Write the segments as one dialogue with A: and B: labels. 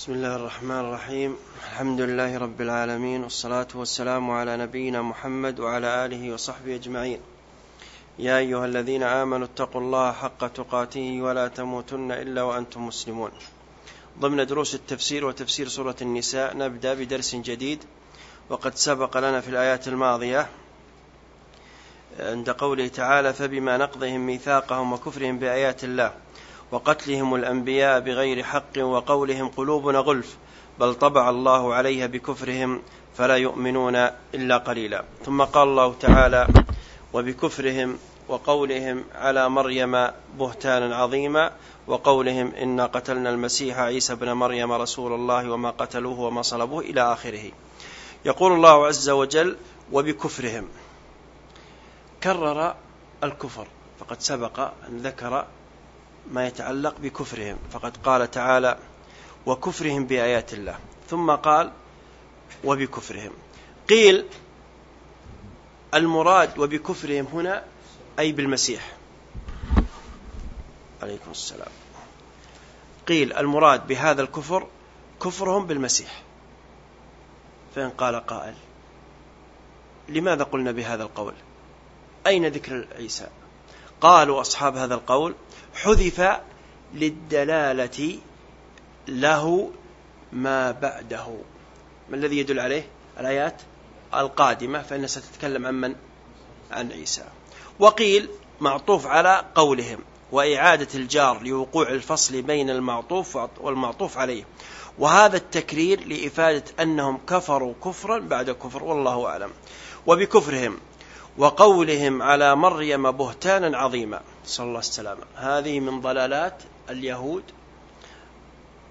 A: بسم الله الرحمن الرحيم الحمد لله رب العالمين والصلاة والسلام على نبينا محمد وعلى آله وصحبه أجمعين يا أيها الذين آمنوا اتقوا الله حق تقاته ولا تموتن إلا وأنتم مسلمون ضمن دروس التفسير وتفسير سورة النساء نبدأ بدرس جديد وقد سبق لنا في الآيات الماضية عند قوله تعالى فبما نقضهم ميثاقهم وكفرهم بآيات الله وقتلهم الأنبياء بغير حق وقولهم قلوبنا غلف بل طبع الله عليها بكفرهم فلا يؤمنون إلا قليلا ثم قال الله تعالى وبكفرهم وقولهم على مريم بهتانا عظيما وقولهم إنا قتلنا المسيح عيسى بن مريم رسول الله وما قتلوه وما صلبوه إلى آخره يقول الله عز وجل وبكفرهم كرر الكفر فقد سبق أن ذكر ما يتعلق بكفرهم فقد قال تعالى وكفرهم بآيات الله ثم قال وبكفرهم قيل المراد وبكفرهم هنا أي بالمسيح عليكم السلام قيل المراد بهذا الكفر كفرهم بالمسيح فإن قال قائل لماذا قلنا بهذا القول أين ذكر عيسى قالوا أصحاب هذا القول حذف للدلالة له ما بعده ما الذي يدل عليه الآيات القادمة فإنها ستتكلم عن من عن عيسى وقيل معطوف على قولهم وإعادة الجار لوقوع الفصل بين المعطوف والمعطوف عليه وهذا التكرير لإفادة أنهم كفروا كفرا بعد كفر والله أعلم وبكفرهم وقولهم على مريم بهتانا عظيما صلى الله وسلم هذه من ضلالات اليهود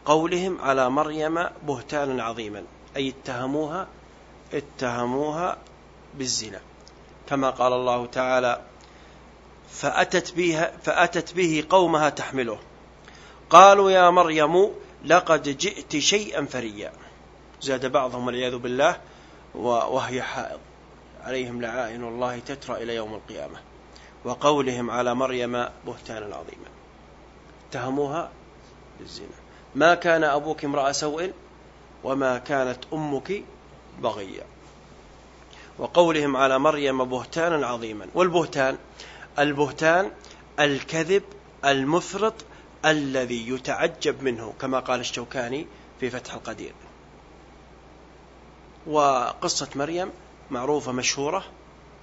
A: قولهم على مريم بهتانا عظيما أي اتهموها اتهموها بالزنا كما قال الله تعالى فأتت, بها فأتت به قومها تحمله قالوا يا مريم لقد جئت شيئا فريا زاد بعضهم والعياذ بالله وهي حائض عليهم لعائن الله تترى إلى يوم القيامة وقولهم على مريم بهتانا عظيما اتهموها بالزنا ما كان أبوك امرأ سوء وما كانت أمك بغيا وقولهم على مريم بهتانا عظيما والبهتان البهتان الكذب المفرط الذي يتعجب منه كما قال الشوكاني في فتح القدير وقصة مريم معروفة مشهورة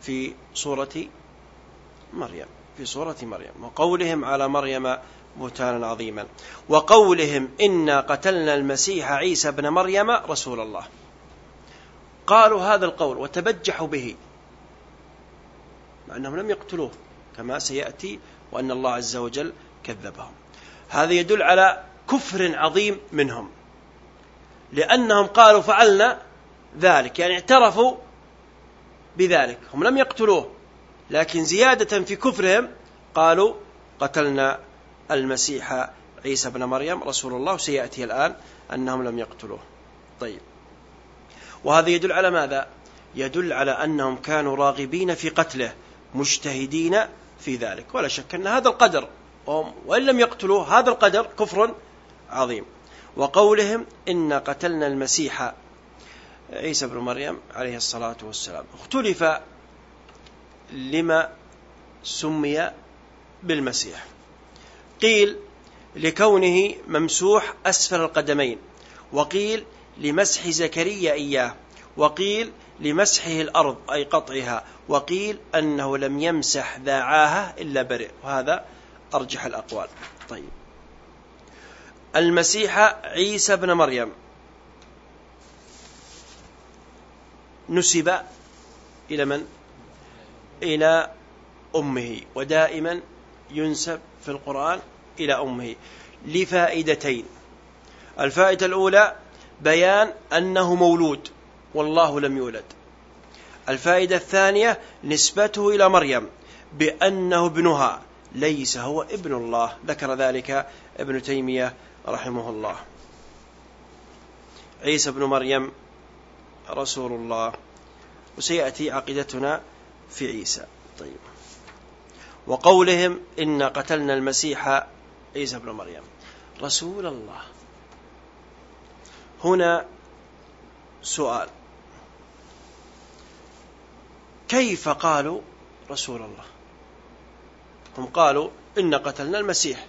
A: في صورة مريم في صورة مريم وقولهم على مريم بهتانا عظيما وقولهم إنا قتلنا المسيح عيسى بن مريم رسول الله قالوا هذا القول وتبجحوا به مع أنهم لم يقتلوه كما سيأتي وأن الله عز وجل كذبهم هذا يدل على كفر عظيم منهم لأنهم قالوا فعلنا ذلك يعني اعترفوا بذلك هم لم يقتلوه لكن زيادة في كفرهم قالوا قتلنا المسيح عيسى بن مريم رسول الله سيأتي الآن أنهم لم يقتلوه طيب وهذا يدل على ماذا؟ يدل على أنهم كانوا راغبين في قتله مجتهدين في ذلك ولا شك أن هذا القدر وإن لم يقتلوه هذا القدر كفر عظيم وقولهم إن قتلنا المسيح عيسى بن مريم عليه الصلاة والسلام اختلف لما سمي بالمسيح قيل لكونه ممسوح أسفل القدمين وقيل لمسح زكريا إياه وقيل لمسحه الأرض أي قطعها وقيل أنه لم يمسح ذاعاها إلا برئ وهذا أرجح الأقوال طيب المسيح عيسى بن مريم نسب إلى من؟ إلى أمه ودائما ينسب في القرآن إلى أمه لفائدتين الفائدة الأولى بيان أنه مولود والله لم يولد الفائدة الثانية نسبته إلى مريم بأنه ابنها ليس هو ابن الله ذكر ذلك ابن تيمية رحمه الله عيسى بن مريم رسول الله وسيأتي عقيدتنا في عيسى طيب وقولهم إنا قتلنا المسيح عيسى بن مريم رسول الله هنا سؤال كيف قالوا رسول الله هم قالوا إن قتلنا المسيح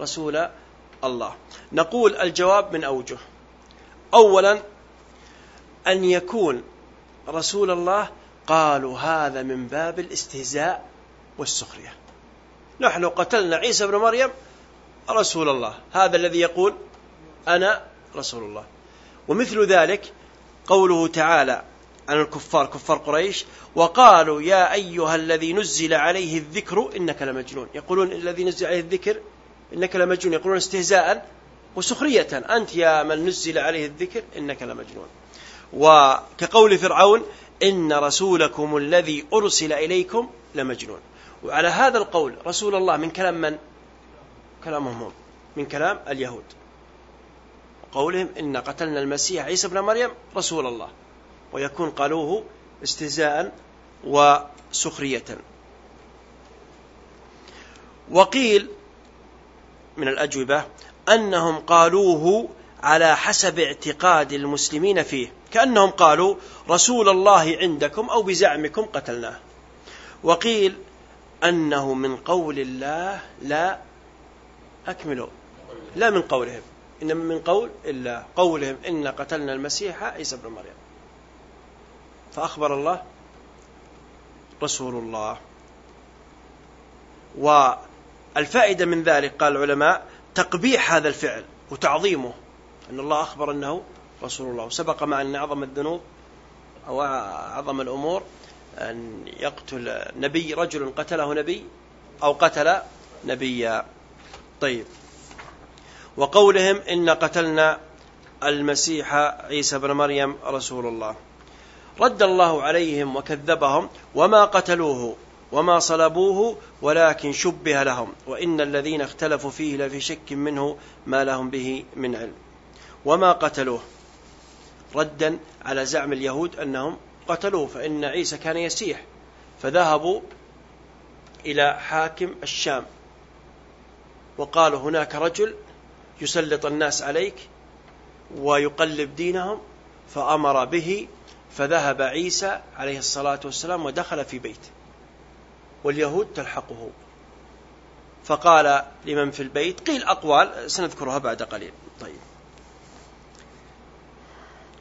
A: رسول الله نقول الجواب من أوجه أولا أن يكون رسول الله قالوا هذا من باب الاستهزاء والسخرية نحن قتلنا عيسى بن مريم رسول الله هذا الذي يقول أنا رسول الله ومثل ذلك قوله تعالى عن الكفار كفار قريش وقالوا يا أيها الذي نزل عليه الذكر إنك لمجنون يقولون الذي نزل عليه الذكر إنك لمجنون يقولون استهزاء وسخرية أنت يا من نزل عليه الذكر إنك لمجنون وكقول فرعون إن رسولكم الذي أرسل إليكم لمجنون وعلى هذا القول رسول الله من كلام من؟ كلامهم هم من كلام اليهود قولهم إن قتلنا المسيح عيسى بن مريم رسول الله ويكون قالوه استهزاء وسخرية وقيل من الأجوبة أنهم قالوه على حسب اعتقاد المسلمين فيه كأنهم قالوا رسول الله عندكم أو بزعمكم قتلناه وقيل أنه من قول الله لا أكملوا لا من قولهم إنما من قول الله قولهم إن قتلنا المسيح عيسى بن مريم فأخبر الله رسول الله والفائدة من ذلك قال العلماء تقبيح هذا الفعل وتعظيمه أن الله أخبر أنه رسول الله سبق مع أن أعظم الذنوب أو أعظم الأمور أن يقتل نبي رجل قتله نبي أو قتل نبيا طيب وقولهم إن قتلنا المسيح عيسى بن مريم رسول الله رد الله عليهم وكذبهم وما قتلوه وما صلبوه ولكن شبه لهم وإن الذين اختلفوا فيه لفي شك منه ما لهم به من علم وما قتلوه ردا على زعم اليهود أنهم قتلوه فإن عيسى كان يسيح فذهبوا إلى حاكم الشام وقالوا هناك رجل يسلط الناس عليك ويقلب دينهم فأمر به فذهب عيسى عليه الصلاة والسلام ودخل في بيت واليهود تلحقه فقال لمن في البيت قيل أقوال سنذكرها بعد قليل طيب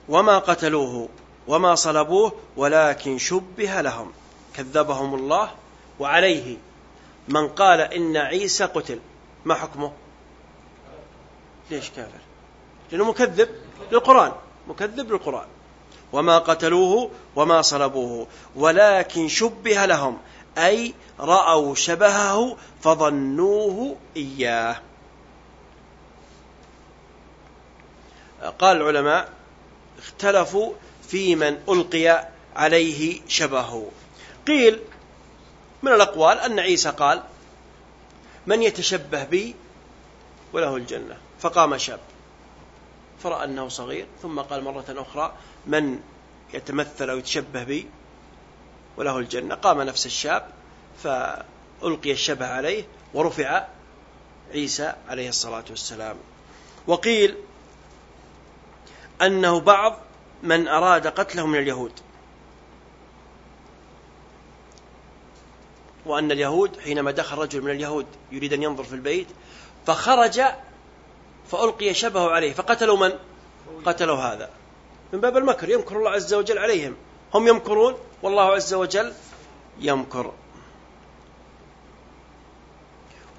A: وما قتلوه وما صلبوه ولكن شبه لهم كذبهم الله وعليه من قال إن عيسى قتل ما حكمه ليش كافر لأنه مكذب للقرآن مكذب للقرآن وما قتلوه وما صلبوه ولكن شبه لهم أي رأوا شبهه فظنوه إياه قال العلماء اختلفوا في من ألقي عليه شبهه قيل من الأقوال أن عيسى قال من يتشبه بي وله الجنة فقام شاب فرأى أنه صغير ثم قال مرة أخرى من يتمثل أو يتشبه بي وله الجنة قام نفس الشاب فألقي الشبه عليه ورفع عيسى عليه الصلاة والسلام وقيل أنه بعض من أراد قتله من اليهود وأن اليهود حينما دخل رجل من اليهود يريد أن ينظر في البيت فخرج فألقي شبهه عليه فقتلوا من؟ قتلوا هذا من باب المكر يمكر الله عز وجل عليهم هم يمكرون والله عز وجل يمكر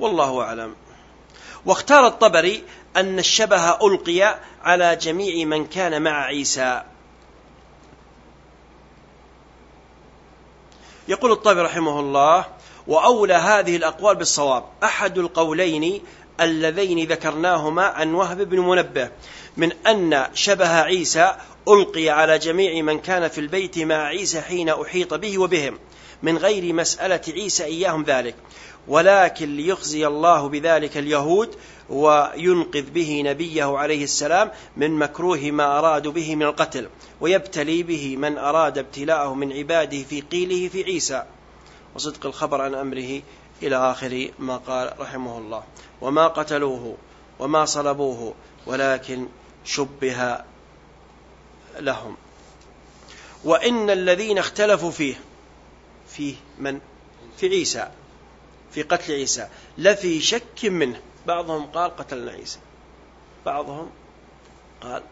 A: والله أعلم واختار الطبري أن الشبه ألقي على جميع من كان مع عيسى يقول الطبري رحمه الله وأولى هذه الأقوال بالصواب أحد القولين اللذين ذكرناهما عن وهب بن منبه من أن شبه عيسى ألقي على جميع من كان في البيت مع عيسى حين أحيط به وبهم من غير مسألة عيسى إياهم ذلك ولكن ليخزي الله بذلك اليهود وينقذ به نبيه عليه السلام من مكروه ما أرادوا به من القتل ويبتلي به من أراد ابتلاءه من عباده في قيله في عيسى وصدق الخبر عن أمره إلى آخر ما قال رحمه الله وما قتلوه وما صلبوه ولكن شبه لهم وإن الذين اختلفوا فيه فيه من في عيسى في قتل عيسى لفي شك منه بعضهم قال قتلنا عيسى بعضهم قال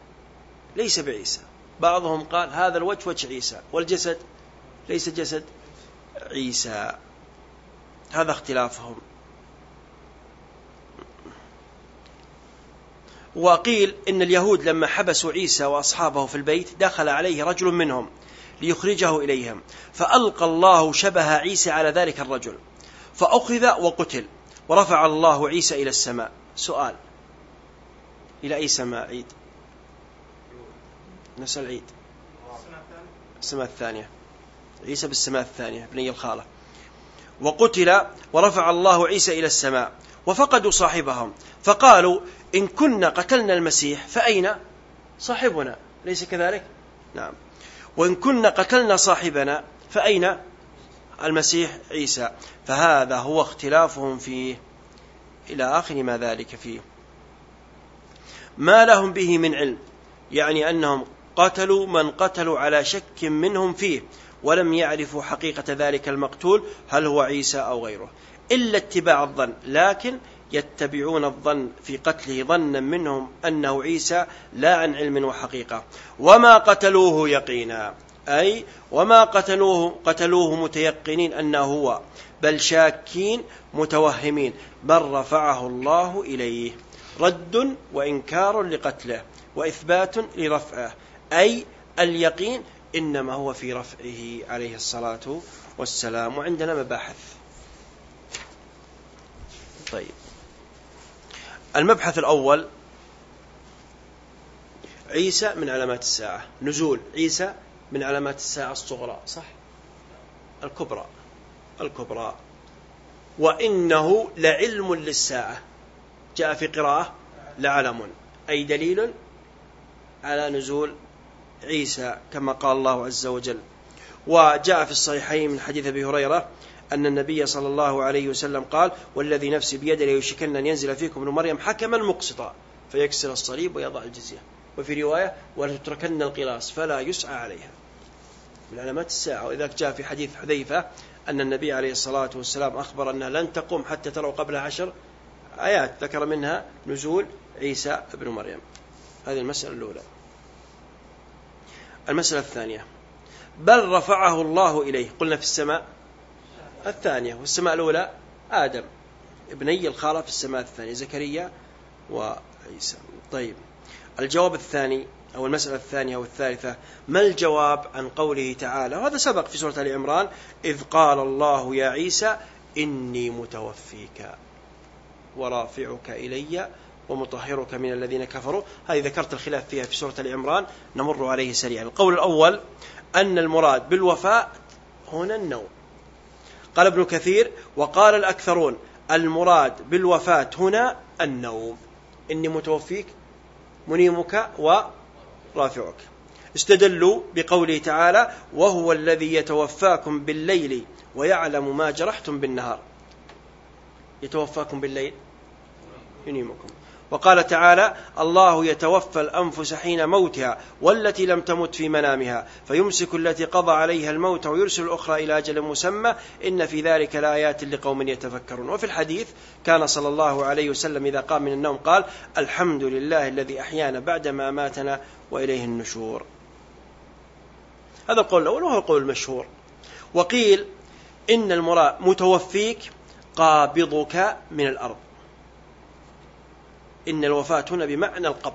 A: ليس بعيسى بعضهم قال هذا الوجه وجه عيسى والجسد ليس جسد عيسى هذا اختلافهم وقيل إن اليهود لما حبسوا عيسى وأصحابه في البيت دخل عليه رجل منهم ليخرجه إليهم فألقى الله شبه عيسى على ذلك الرجل فأخذ وقتل ورفع الله عيسى إلى السماء سؤال إلى أي سماء عيد نسأل عيد السماء الثانية عيسى بالسماء الثانية بني الخالة وقتل ورفع الله عيسى إلى السماء وفقدوا صاحبهم فقالوا إن كنا قتلنا المسيح فأين صاحبنا ليس كذلك نعم وإن كنا قتلنا صاحبنا فأين المسيح عيسى فهذا هو اختلافهم فيه إلى آخر ما ذلك فيه ما لهم به من علم يعني أنهم قتلوا من قتلوا على شك منهم فيه ولم يعرفوا حقيقة ذلك المقتول هل هو عيسى أو غيره إلا اتباع الظن لكن يتبعون الظن في قتله ظنا منهم أنه عيسى لا عن علم وحقيقة وما قتلوه يقينا أي وما قتلوه قتلوه متيقنين أنه هو بل شاكين متوهمين بل رفعه الله إليه رد وإنكار لقتله وإثبات لرفعه أي اليقين إنما هو في رفعه عليه الصلاة والسلام وعندنا مباحث طيب المبحث الأول عيسى من علامات الساعة نزول عيسى من علامات الساعة الصغرى صح الكبرى الكبرى وإنه لعلم للساعة جاء في قراءة لعلم أي دليل على نزول عيسى كما قال الله عز وجل وجاء في الصحيحين من حديث أبي هريرة أن النبي صلى الله عليه وسلم قال والذي نفسي بيده ليشكن أن ينزل فيكم ابن مريم حكما مقسطا فيكسر الصليب ويضع الجزية وفي رواية ولتتركن القلاص فلا يسعى عليها من علامات الساعة وإذا جاء في حديث حذيفة أن النبي عليه الصلاة والسلام أخبر أنها لن تقوم حتى تروا قبل عشر آيات ذكر منها نزول عيسى ابن مريم هذه المسألة الأولى المسألة الثانية بل رفعه الله إليه قلنا في السماء الثانية والسماء الأولى آدم ابني الخالة في السماء الثانية زكريا وعيسى طيب الجواب الثاني أو المسألة الثانية والثالثة ما الجواب عن قوله تعالى وهذا سبق في سورة آل عمران إذ قال الله يا عيسى إني متوفيك ورافعك إلي ومطهرك من الذين كفروا هذه ذكرت الخلاف فيها في سورة العمران نمر عليه سريعا القول الأول أن المراد بالوفاء هنا النوم قال ابن كثير وقال الأكثرون المراد بالوفاة هنا النوم إني متوفيك منيمك ورافعك استدلوا بقوله تعالى وهو الذي يتوفاكم بالليل ويعلم ما جرحتم بالنهار يتوفاكم بالليل ينيمكم وقال تعالى الله يتوفى الأنفس حين موتها والتي لم تمت في منامها فيمسك التي قضى عليها الموت ويرسل الأخرى إلى أجل مسمى إن في ذلك لآيات لقوم يتفكرون وفي الحديث كان صلى الله عليه وسلم إذا قام من النوم قال الحمد لله الذي أحيانا بعدما ماتنا وإليه النشور هذا القول الأول وهو القول المشهور وقيل إن المراء متوفيك قابضك من الأرض إن الوفاة هنا بمعنى القبض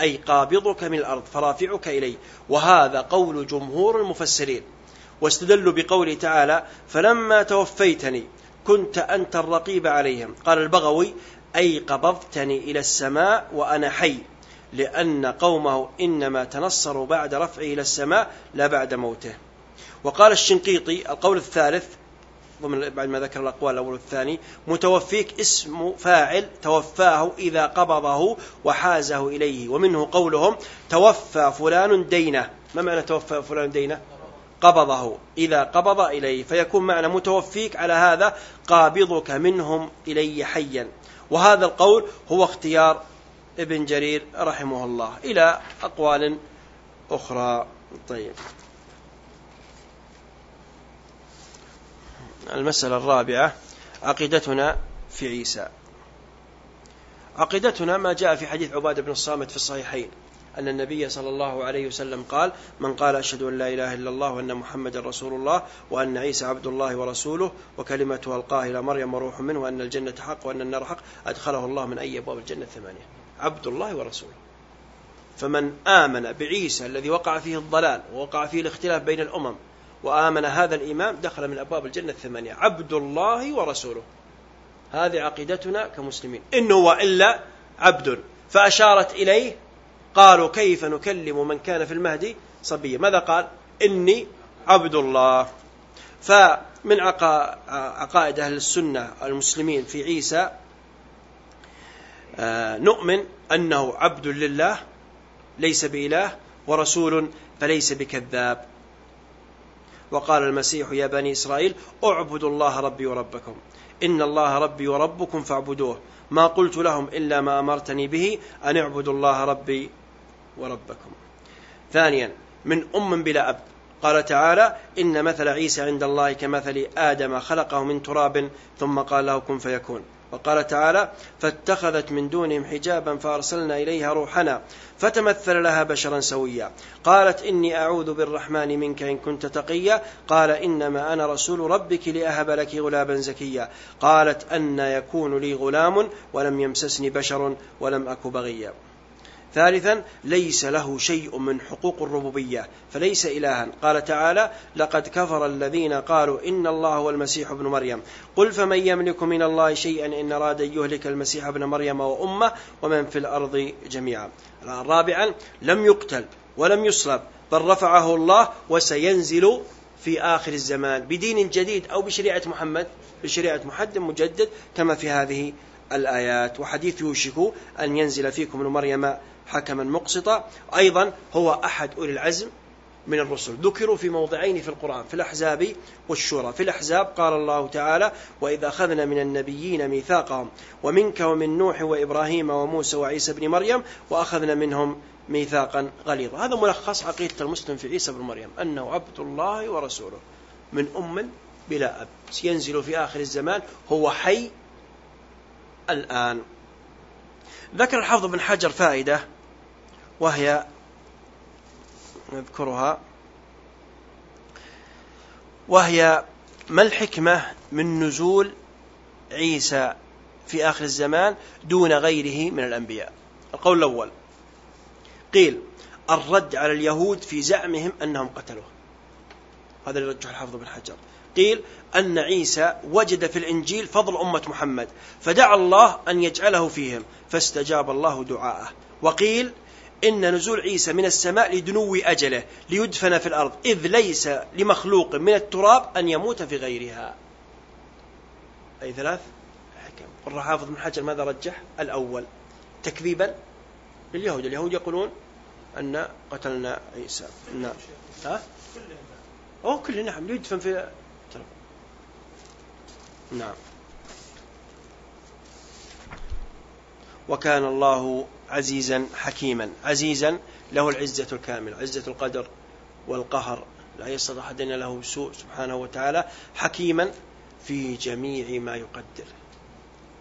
A: أي قابضك من الأرض فرافعك إليه وهذا قول جمهور المفسرين واستدلوا بقوله تعالى فلما توفيتني كنت أنت الرقيب عليهم قال البغوي أي قبضتني إلى السماء وأنا حي لأن قومه إنما تنصروا بعد رفعه إلى السماء لا بعد موته وقال الشنقيطي القول الثالث ضمن بعد ما ذكر الأقوال الأول والثاني متوفيك اسم فاعل توفاه إذا قبضه وحازه إليه ومنه قولهم توفى فلان دينه ما معنى توفى فلان دينه قبضه إذا قبض إليه فيكون معنى متوفيك على هذا قابضك منهم إلي حيا وهذا القول هو اختيار ابن جرير رحمه الله إلى أقوال أخرى طيب المسألة الرابعة عقيدتنا في عيسى عقيدتنا ما جاء في حديث عبادة بن الصامت في الصحيحين أن النبي صلى الله عليه وسلم قال من قال أشهد أن لا إله إلا الله وأن محمد رسول الله وأن عيسى عبد الله ورسوله وكلمته ألقاه إلى مريم وروح منه وأن الجنة حق وأن النار حق أدخله الله من أي أبواب الجنة الثمانية عبد الله ورسوله فمن آمن بعيسى الذي وقع فيه الضلال ووقع فيه الاختلاف بين الأمم وآمن هذا الإمام دخل من أبواب الجنة الثمانية عبد الله ورسوله هذه عقيدتنا كمسلمين إنه وإلا عبد فأشارت إليه قالوا كيف نكلم من كان في المهدي صبيا ماذا قال إني عبد الله فمن عقائد أهل السنة المسلمين في عيسى آه، نؤمن أنه عبد لله ليس بإله ورسول فليس بكذاب وقال المسيح يا بني إسرائيل اعبدوا الله ربي وربكم إن الله ربي وربكم فاعبدوه ما قلت لهم إلا ما أمرتني به أن اعبدوا الله ربي وربكم ثانيا من أم بلا أب قال تعالى إن مثل عيسى عند الله كمثل آدم خلقه من تراب ثم قال له كن فيكون وقال تعالى فاتخذت من دونهم حجابا فأرسلنا إليها روحنا فتمثل لها بشرا سويا قالت إني أعوذ بالرحمن منك إن كنت تقيا قال إنما أنا رسول ربك لأهب لك غلابا زكيا قالت أن يكون لي غلام ولم يمسسني بشر ولم أك بغيا ثالثا ليس له شيء من حقوق الربوبية فليس إلها قال تعالى لقد كفر الذين قالوا إن الله هو المسيح ابن مريم قل فمن يملك من الله شيئا إن أراد أن يهلك المسيح ابن مريم وأمه ومن في الأرض جميعا رابعا لم يقتل ولم يصلب بل رفعه الله وسينزل في آخر الزمان بدين جديد أو بشريعة محمد بشريعة محد مجدد كما في هذه الآيات وحديث يوشك أن ينزل فيكم ابن مريم حكما مقسطا أيضا هو أحد أولي العزم من الرسل ذكروا في موضعين في القرآن في الأحزاب والشورى في الأحزاب قال الله تعالى وإذا أخذنا من النبيين ميثاقهم ومنك ومن نوح وإبراهيم وموسى وعيسى بن مريم وأخذنا منهم ميثاقا غليظا هذا ملخص عقيدة المسلم في عيسى بن مريم أنه عبد الله ورسوله من أم بلا أب ينزل في آخر الزمان هو حي الآن ذكر الحافظ بن حجر فائدة وهي نذكرها وهي ما الحكمة من نزول عيسى في آخر الزمان دون غيره من الأنبياء القول الأول قيل الرد على اليهود في زعمهم أنهم قتلوه هذا اللي رجح الحافظ بن حجر قيل أن عيسى وجد في الإنجيل فضل أمة محمد فدعا الله أن يجعله فيهم فاستجاب الله دعاءه وقيل إن نزول عيسى من السماء لدنو أجله ليدفن في الأرض إذ ليس لمخلوق من التراب أن يموت في غيرها أي ثلاث حكم حافظ من حجر ماذا رجح الأول تكذيبا لليهود اليهود يقولون أن قتلنا عيسى نعم ها؟ أو كل نعم ليدفن في نعم وكان الله عزيزا حكيما عزيزا له العزة الكاملة عزة القدر والقهر لا يصدر أحد له سوء سبحانه وتعالى حكيما في جميع ما يقدر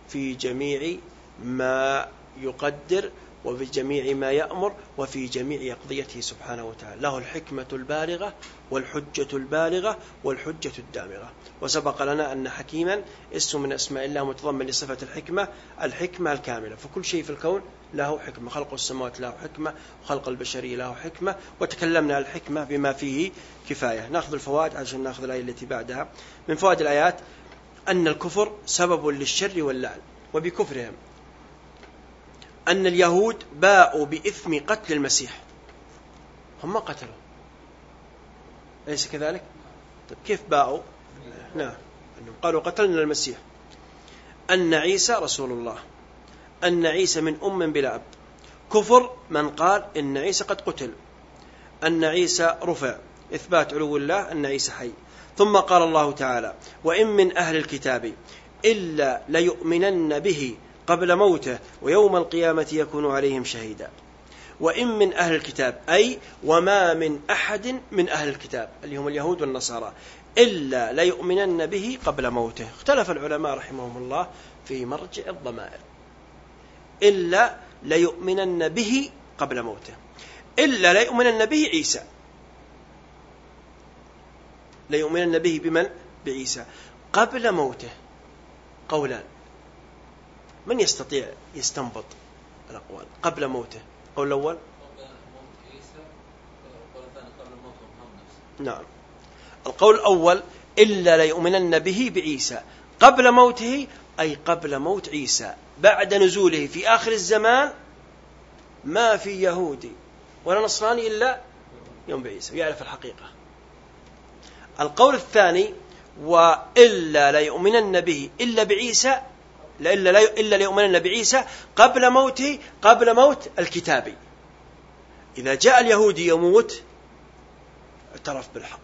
A: في جميع ما يقدر وفي جميع ما يأمر وفي جميع أقضيته سبحانه وتعالى له الحكمة البالغة والحجة البالغة والحجة الدامغة وسبق لنا أن حكيما اسم من أسماء الله متضمن لصفة الحكمة الحكمة الكاملة فكل شيء في الكون له حكمة خلق السماوات له حكمة وخلق البشرية له حكمة وتكلمنا عن الحكمة بما فيه كفاية ناخذ الفوائد عشان ناخذ الآية التي بعدها من فوائد الآيات أن الكفر سبب للشر واللعن وبكفرهم أن اليهود باءوا بإثم قتل المسيح هم ما قتلوا أليس كذلك؟ طيب كيف باءوا؟ نعم قالوا قتلنا المسيح أن عيسى رسول الله أن عيسى من أم بلا أب كفر من قال إن عيسى قد قتل أن عيسى رفع إثبات علو الله أن عيسى حي ثم قال الله تعالى وإن من أهل الكتاب إلا ليؤمنن به قبل موته ويوم القيامة يكون عليهم شهيدا وإن من أهل الكتاب أي وما من أحد من أهل الكتاب اللي هم اليهود والنصارى إلا ليؤمنن به قبل موته اختلف العلماء رحمهم الله في مرجع الضمائر إلا ليؤمنن به قبل موته إلا ليؤمنن به عيسى ليؤمنن به بمن؟ بعيسى قبل موته قولان من يستطيع يستنبط الأقوال قبل موته القول الأول نعم القول الأول إلا ليؤمنن به بعيسى قبل موته أي قبل موت عيسى بعد نزوله في آخر الزمان ما في يهودي ولا نصراني إلا يوم بعيسى يعرف الحقيقة القول الثاني وإلا ليؤمنن به إلا بعيسى إلا, لا إلا ليؤمنن بعيسى قبل موته قبل موت الكتابي إذا جاء اليهودي يموت اعترف بالحق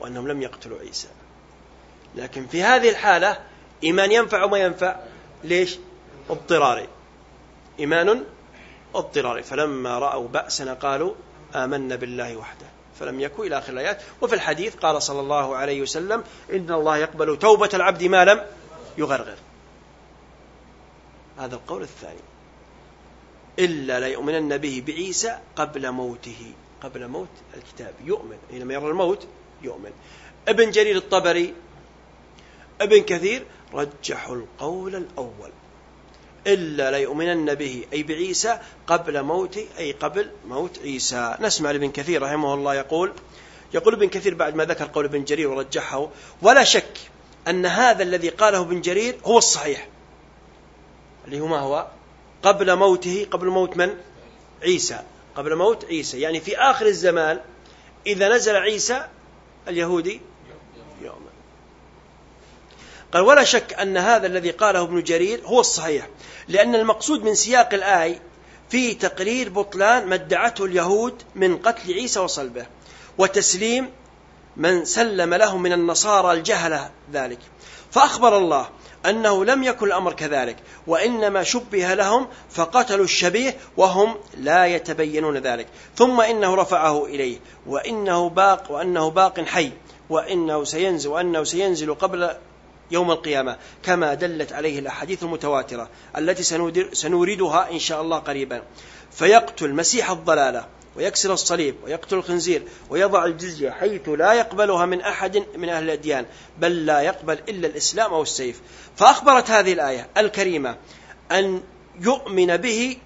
A: وأنهم لم يقتلوا عيسى لكن في هذه الحالة إيمان ينفع وما ينفع ليش اضطراري إيمان اضطراري فلما رأوا بأسنا قالوا آمنا بالله وحده فلم يكن إلى آخر الآيات وفي الحديث قال صلى الله عليه وسلم إن الله يقبل توبة العبد ما لم يغرغر هذا القول الثاني إلا ليؤمنن به بعيسى قبل موته قبل موت الكتاب يؤمن حينما يرى الموت يؤمن ابن جرير الطبري ابن كثير رجحوا القول الأول إلا ليؤمنن به أي بعيسى قبل موت أي قبل موت عيسى نسمع لابن كثير رحمه الله يقول يقول ابن كثير بعد ما ذكر قول ابن جرير ورجحه ولا شك أن هذا الذي قاله ابن جرير هو الصحيح اللي هو ما هو قبل موته قبل موت من عيسى قبل موت عيسى يعني في آخر الزمان إذا نزل عيسى اليهودي يوم قال ولا شك أن هذا الذي قاله ابن جرير هو الصحيح لأن المقصود من سياق الآي في تقرير بطلان ما ادعته اليهود من قتل عيسى وصلبه وتسليم من سلم له من النصارى الجهل ذلك فأخبر الله أنه لم يكن الأمر كذلك وإنما شبه لهم فقتلوا الشبيه وهم لا يتبينون ذلك ثم إنه رفعه إليه وإنه باق وأنه باق حي وإنه سينزل وأنه سينزل قبل يوم القيامة كما دلت عليه الأحاديث المتواترة التي سنوردها إن شاء الله قريبا فيقتل مسيح الضلالة ويكسر الصليب ويقتل الخنزير ويضع الجزية حيث لا يقبلها من أحد من أهل الأديان بل لا يقبل إلا الإسلام أو السيف فأخبرت هذه الآية الكريمة أن يؤمن به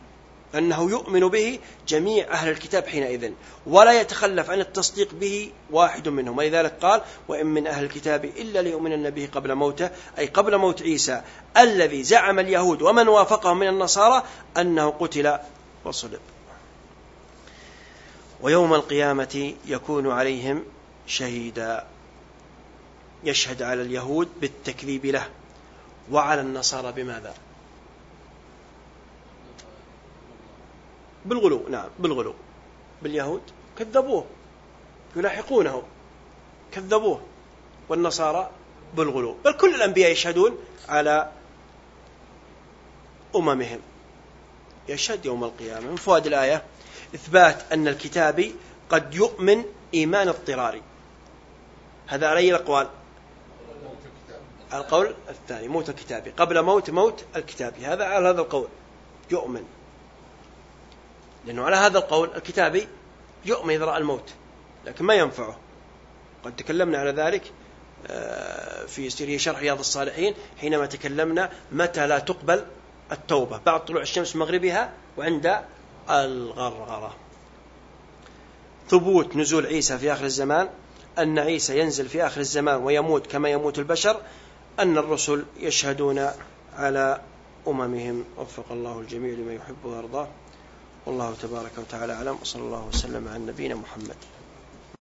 A: أنه يؤمن به جميع أهل الكتاب حينئذ ولا يتخلف عن التصديق به واحد منهم ولذلك قال وإن من أهل الكتاب إلا ليؤمنن به قبل موته أي قبل موت عيسى الذي زعم اليهود ومن وافقهم من النصارى أنه قتل وصلب ويوم القيامة يكون عليهم شهيدا يشهد على اليهود بالتكذيب له وعلى النصارى بماذا بالغلو نعم بالغلو باليهود كذبوه يلاحقونه كذبوه والنصارى بالغلو بل كل الأنبياء يشهدون على أممهم يشهد يوم القيامة من فوائد الآية إثبات أن الكتابي قد يؤمن إيمان اضطراري هذا على أي الأقوال القول الثاني موت الكتابي قبل موت موت الكتابي هذا على هذا القول يؤمن لأنه على هذا القول الكتابي يؤمن إذا رأى الموت لكن ما ينفعه قد تكلمنا على ذلك آه، في سيرية شرح رياض الصالحين حينما تكلمنا متى لا تقبل التوبة بعد طلوع الشمس مغربها وعند الغرغرة ثبوت نزول عيسى في آخر الزمان أن عيسى ينزل في آخر الزمان ويموت كما يموت البشر أن الرسل يشهدون على أممهم وفق الله الجميع لما يحب ويرضاه والله تبارك وتعالى أعلم وصلى الله وسلم على نبينا محمد